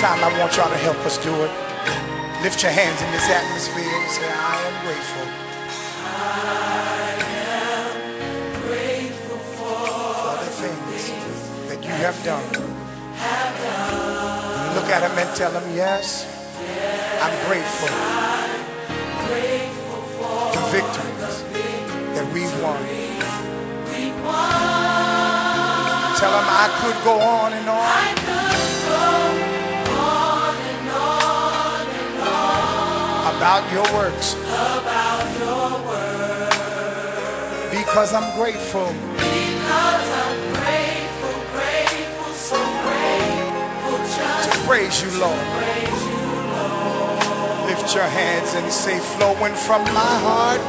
Time I want y'all to help us do it. Lift your hands in this atmosphere and say, I am grateful I am grateful for the things that you have done. have done. Look at him and tell him, yes, yes I'm grateful I'm grateful for the victories that we've won. Tell him I could go on and on about your works. Because I'm grateful. To praise you, Lord. Lift your hands and say, flowing from my heart